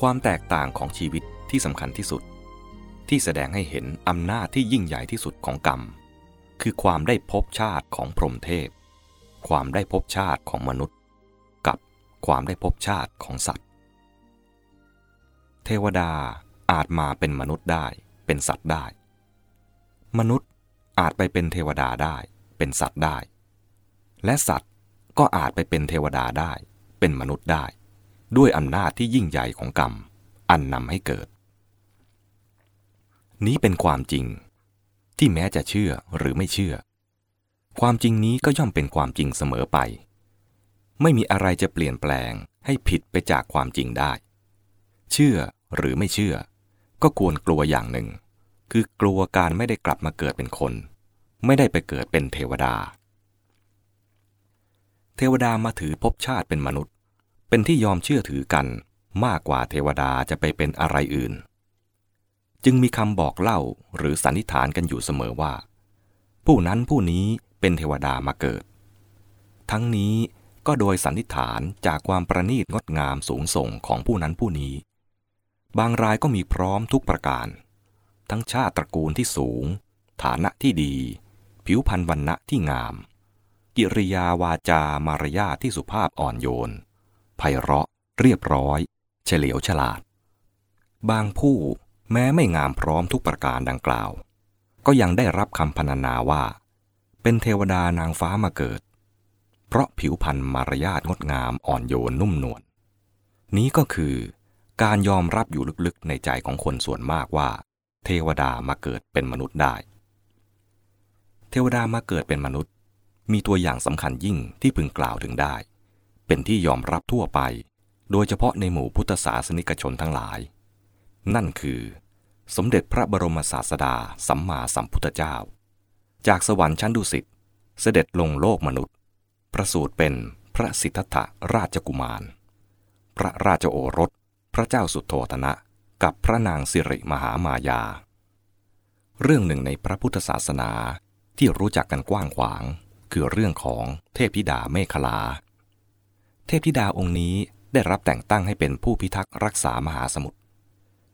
ความแตกต่างของชีวิตที่สำคัญที่สุด ที่แสดงให้เห็นอำนาจที่ยิ่งใหญ่ที่สุดของกรรม คือความได้พบชาติของพรหมเทพ ความได้พบชาติของมนุษย์ กับความได้พบชาติของสัตว์ เทวดาอาจมาเป็นมนุษย์ได้เป็นสัตว์ได้ มนุษย์อาจไปเป็นเทวดาได้ เป็นสัตว์ได้ และสัตว์ก็อาจไปเป็นเทวดาได้ เป็นมนุษย์ได้ ด้วยอำนาจที่ยิ่งใหญ่ของกรรม อันนำให้เกิด นี้เป็นความจริง ที่แม้จะเชื่อหรือไม่เชื่อ ความจริงนี้ก็ย่อมเป็นความจริงเสมอไป ไม่มีอะไรจะเปลี่ยนแปลงให้ผิดไปจากความจริงได้ เชื่อหรือไม่เชื่อ ก็ควรกลัวอย่างหนึ่ง คือกลัวการไม่ได้กลับมาเกิดเป็นคน ไม่ได้ไปเกิดเป็นเทวดา เทวดามาถือภพชาติเป็นมนุษย์ เป็นที่ยอมเชื่อถือกันมากกว่าเทวดาจะไปเป็นอะไรอื่น จึงมีคำบอกเล่าหรือสันนิษฐานกันอยู่เสมอว่า ผู้นั้นผู้นี้เป็นเทวดามาเกิด ทั้งนี้ก็โดยสันนิษฐานจากความประณีตงดงามสูงส่งของผู้นั้นผู้นี้ บางรายก็มีพร้อมทุกประการ ทั้งชาติตระกูลที่สูง ฐานะที่ดี ผิวพรรณวันณะที่งาม กิริยาวาจามารยาทที่สุภาพอ่อนโยน ไพเราะ เรียบร้อย เฉลียวฉลาด บางผู้แม้ไม่งามพร้อมทุกประการดังกล่าว ก็ยังได้รับคำพรรณนาว่า เป็นเทวดานางฟ้ามาเกิด เพราะผิวพรรณมารยาทงดงามอ่อนโยนนุ่มนวลนี้ก็คือการยอมรับอยู่ลึกๆในใจของคนส่วนมากว่า เทวดามาเกิดเป็นมนุษย์ได้ เทวดามาเกิดเป็นมนุษย์ มีตัวอย่างสำคัญยิ่งที่พึงกล่าวถึงได้ เป็นที่ยอมรับทั่วไป โดยเฉพาะในหมู่พุทธศาสนิกชนทั้งหลาย นั่นคือ สมเด็จพระบรมศาสดาสัมมาสัมพุทธเจ้า จากสวรรค์ชั้นดุสิตเสด็จลงโลกมนุษย์ ประสูติเป็นพระสิทธัตถราชกุมาร พระราชโอรส พระเจ้าสุโธธนะ กับพระนางสิริมหามายา เรื่องหนึ่งในพระพุทธศาสนาที่รู้จักกันกว้างขวาง คือเรื่องของเทพธิดาเมขลา เทพธิดาองค์นี้ได้รับแต่งตั้งให้เป็นผู้พิทักษ์รักษามหาสมุทร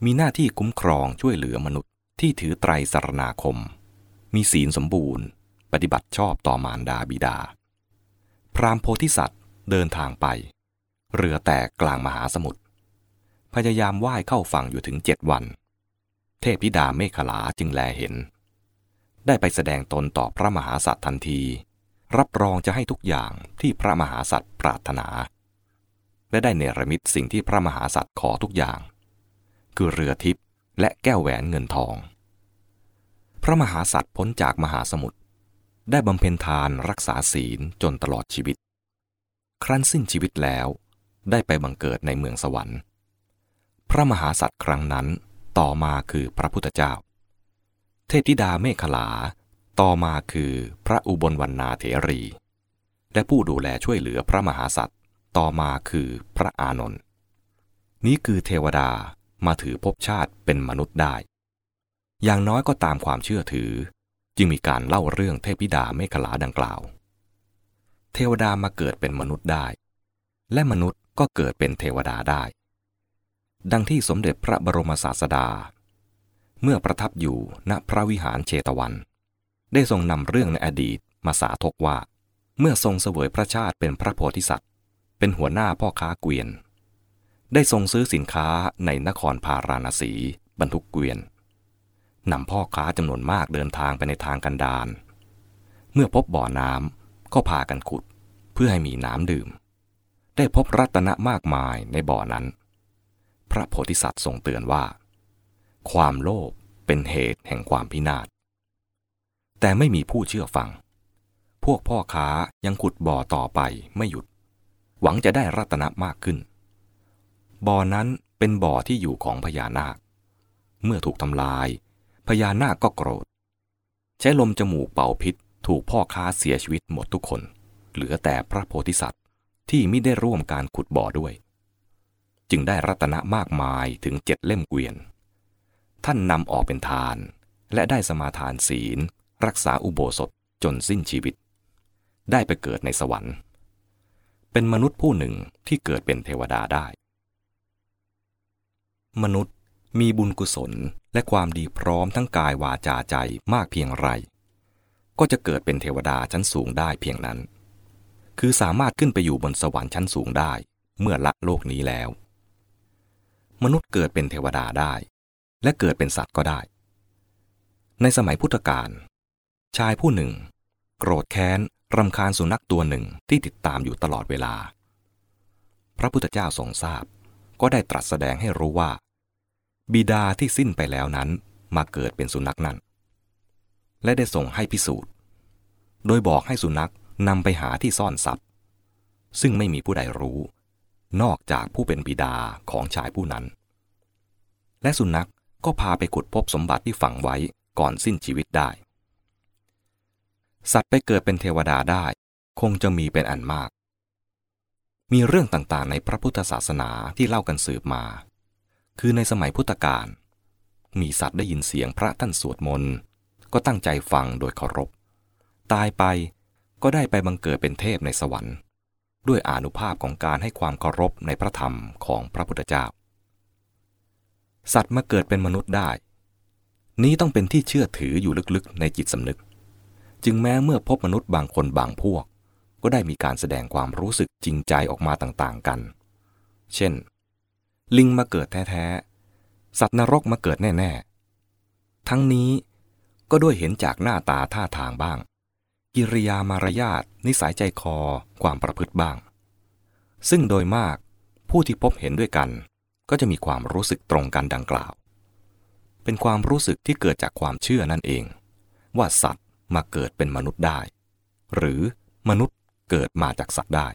มีหน้าที่คุ้มครองช่วยเหลือมนุษย์ที่ถือไตรสารณาคม มีศีลสมบูรณ์ ปฏิบัติชอบต่อมารดาบิดา พรามโพธิสัตว์เดินทางไป เรือแตกกลางมหาสมุทร พยายามว่ายเข้าฝั่งอยู่ถึงเจ็ดวัน เทพธิดาเมฆขลาจึงแลเห็น ได้ไปแสดงตนต่อพระมหาสัตว์ทันที รับรองจะให้ทุกอย่างที่พระมหาสัตว์ปรารถนา และได้เนรมิตสิ่งที่พระมหาสัตว์ขอทุกอย่าง คือเรือทิพย์และแก้วแหวนเงินทอง พระมหาสัตว์พ้นจากมหาสมุทรได้บำเพ็ญทานรักษาศีลจนตลอดชีวิต ครั้นสิ้นชีวิตแล้ว ได้ไปบังเกิดในเมืองสวรรค์ พระมหาสัตว์ครั้งนั้นต่อมาคือพระพุทธเจ้า เทพธิดาเมฆขลา ต่อมาคือพระอุบลวรรณาเถรี และผู้ดูแลช่วยเหลือพระมหาสัตว์ ต่อมาคือพระอานนท์นี้คือเทวดามาถือภพชาติเป็นมนุษย์ได้ อย่างน้อยก็ตามความเชื่อถือ จึงมีการเล่าเรื่องเทพธิดาเมขลาดังกล่าว เทวดามาเกิดเป็นมนุษย์ได้ และมนุษย์ก็เกิดเป็นเทวดาได้ ดังที่สมเด็จพระบรมศาสดา เมื่อประทับอยู่ณพระวิหารเชตวัน ได้ทรงนำเรื่องในอดีตมาสาธกว่า เมื่อทรงเสวยพระชาติเป็นพระโพธิสัตว์ เป็นหัวหน้าพ่อค้าเกวียน ได้ทรงซื้อสินค้าในนครพาราณสี บรรทุกเกวียนนำพ่อค้าจำนวนมากเดินทางไปในทางกันดารเมื่อพบบ่อน้ำก็พากันขุด เพื่อให้มีน้ำดื่ม ได้พบรัตนะมากมายในบ่อนั้น พระโพธิสัตว์ทรงเตือนว่า ความโลภเป็นเหตุแห่งความพินาศ แต่ไม่มีผู้เชื่อฟัง พวกพ่อค้ายังขุดบ่อต่อไปไม่หยุด หวังจะได้รัตนะมากขึ้น บ่อนั้นเป็นบ่อที่อยู่ของพญานาค เมื่อถูกทำลาย พญานาคก็โกรธ ใช้ลมจมูกเป่าพิษ ถูกพ่อค้าเสียชีวิตหมดทุกคน เหลือแต่พระโพธิสัตว์ที่ไม่ได้ร่วมการขุดบ่อด้วย จึงได้รัตนะมากมายถึงเจ็ดเล่มเกวียน ท่านนำออกเป็นทาน และได้สมาทานศีล รักษาอุโบสถจนสิ้นชีวิต ได้ไปเกิดในสวรรค์ เป็นมนุษย์ผู้หนึ่งที่เกิดเป็นเทวดาได้ มนุษย์มีบุญกุศลและความดีพร้อมทั้งกายวาจาใจมากเพียงไร ก็จะเกิดเป็นเทวดาชั้นสูงได้เพียงนั้น คือสามารถขึ้นไปอยู่บนสวรรค์ชั้นสูงได้ เมื่อละโลกนี้แล้ว มนุษย์เกิดเป็นเทวดาได้ และเกิดเป็นสัตว์ก็ได้ ในสมัยพุทธกาล ชายผู้หนึ่ง โกรธแค้นรำคาญสุนัขตัวหนึ่งที่ติดตามอยู่ตลอดเวลา พระพุทธเจ้าทรงทราบ ก็ได้ตรัสแสดงให้รู้ว่า บิดาที่สิ้นไปแล้วนั้นมาเกิดเป็นสุนัขนั้น และได้ส่งให้พิสูจน์ โดยบอกให้สุนัขนำไปหาที่ซ่อนทรัพย์ ซึ่งไม่มีผู้ใดรู้ นอกจากผู้เป็นบิดาของชายผู้นั้น และสุนัขก็พาไปขุดพบสมบัติที่ฝังไว้ก่อนสิ้นชีวิตได้ สัตว์ไปเกิดเป็นเทวดาได้ คงจะมีเป็นอันมาก มีเรื่องต่างๆ ในพระพุทธศาสนาที่เล่ากันสืบมา คือในสมัยพุทธกาลมีสัตว์ได้ยินเสียงพระท่านสวดมนต์ก็ตั้งใจฟังโดยเคารพ ตายไปก็ได้ไปบังเกิดเป็นเทพในสวรรค์ ด้วยอนุภาพของการให้ความเคารพในพระธรรมของพระพุทธเจ้า สัตว์มาเกิดเป็นมนุษย์ได้ นี้ต้องเป็นที่เชื่อถืออยู่ลึกๆในจิตสำนึก จึงแม้เมื่อพบมนุษย์บางคนบางพวก ก็ได้มีการแสดงความรู้สึกจริงใจออกมาต่างๆกัน เช่น ลิงมาเกิดแท้ๆ สัตว์นรกมาเกิดแน่ ๆ ทั้งนี้ก็ด้วยเห็นจากหน้าตาท่าทางบ้าง กิริยามารยาทนิสัยใจคอความประพฤติบ้าง ซึ่งโดยมากผู้ที่พบเห็นด้วยกัน ก็จะมีความรู้สึกตรงกันดังกล่าว เป็นความรู้สึกที่เกิดจากความเชื่อนั่นเอง ว่าสัตว มาเกิดเป็นมนุษย์ได้ หรือมนุษย์เกิดมาจากสัตว์ได้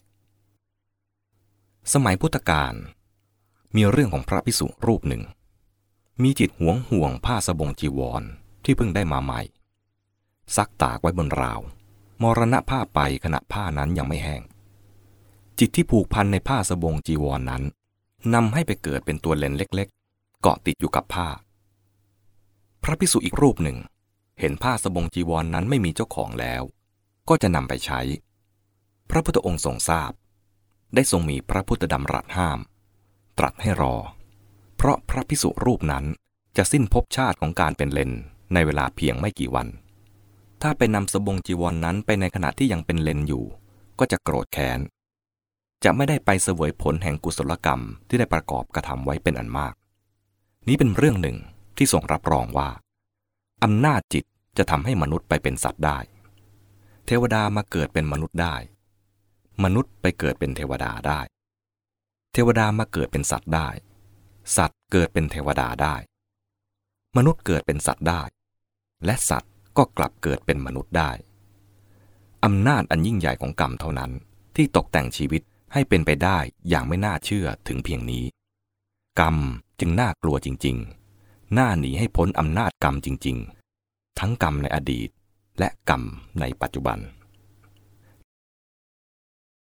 สมัยพุทธกาลมีเรื่องของพระพิสุรูปหนึ่ง มีจิตหวงห่วงผ้าสบงจีวรที่เพิ่งได้มาใหม่ ซักตากไว้บนราว มรณะผ้าไปขณะผ้านั้นยังไม่แห้ง จิตที่ผูกพันในผ้าสบงจีวรนนั้นนำให้ไปเกิดเป็นตัวเลนเล็ก ๆ เกาะติดอยู่กับผ้า พระพิสุอีกรูปหนึ่ง เห็นผ้าสบงจีวรนนั้นไม่มีเจ้าของแล้ว ก็จะนำไปใช้ พระพุทธองค์ทรงทราบ ได้ทรงมีพระพุทธดำรัสห้าม ตรัสให้รอ เพราะพระพิสุรูปนั้นจะสิ้นภพชาติของการเป็นเลนในเวลาเพียงไม่กี่วัน ถ้าไปนำสบงจีวรนนั้นไปในขณะที่ยังเป็นเลนอยู่ ก็จะโกรธแค้น จะไม่ได้ไปเสวยผลแห่งกุศลกรรมที่ได้ประกอบกระทำไว้เป็นอันมาก นี้เป็นเรื่องหนึ่งที่ทรงรับรองว่า อำนาจจิตจะทำให้มนุษย์ไปเป็นสัตว์ได้ เทวดามาเกิดเป็นมนุษย์ได้ มนุษย์ไปเกิดเป็นเทวดาได้ เทวดามาเกิดเป็นสัตว์ได้ สัตว์เกิดเป็นเทวดาได้ มนุษย์เกิดเป็นสัตว์ได้ และสัตว์ก็กลับเกิดเป็นมนุษย์ได้อำนาจอันยิ่งใหญ่ของกรรมเท่านั้น ที่ตกแต่งชีวิตให้เป็นไปได้อย่างไม่น่าเชื่อถึงเพียงนี้ กรรมจึงน่ากลัวจริง ๆ หน้าหนีให้พ้นอำนาจกรรมจริง ๆ ทั้งกรรมในอดีตและกรรมในปัจจุบัน